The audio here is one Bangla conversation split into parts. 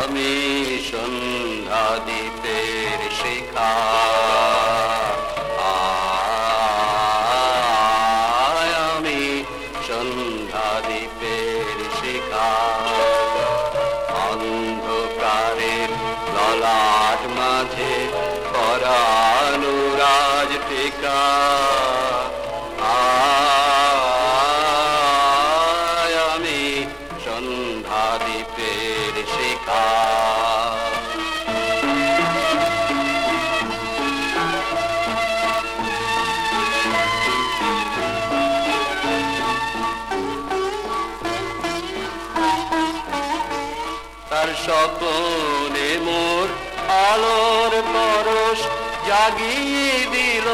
আমি সন্ধ্যা দ্বীপের শিখা। আমি সন্ধ্যা দ্বীপের শিখা। অন্ধকারের ললাট মাঝে করানুরাজ টিকা। স্বপনে মোর আলোর পরশ জাগিয়ে দিল,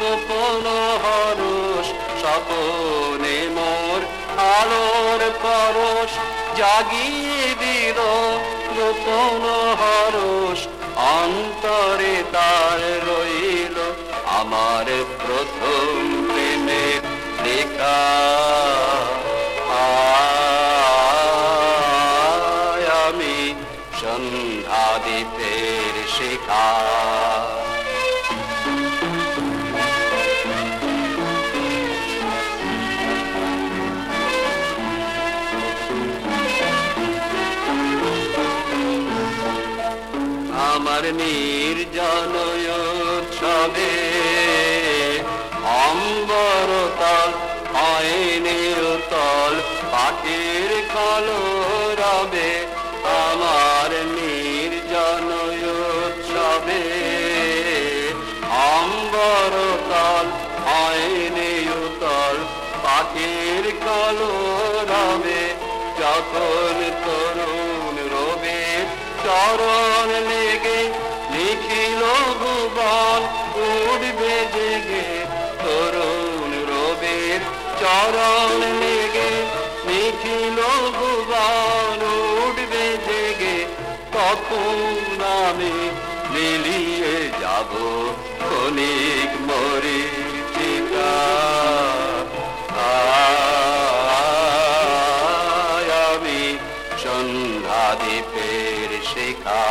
গোপন হরস স্বপনে মোর আলোর পরশ জাগিয়ে দিল, গোপন হরস অন্তরে তার রইল আমার প্রথম প্রেমের লেখা। সন্ধ্যা দ্বীপের শিখা আমার নির্জন উৎসবে অম্বরতল হয়নি উতল পাখির কলরবে আমার অম্বরতল হয়নি উতল, পাখির কলরবে যখন তরুণ রবে চরণ লেগে নিখিল ভুবন উঠবে জেগে, তরুণ রবের চরণ লেগে নিখিল ভুবন খাব খনিক মরি আমি সন্ধ্যা দ্বীপের শিখা।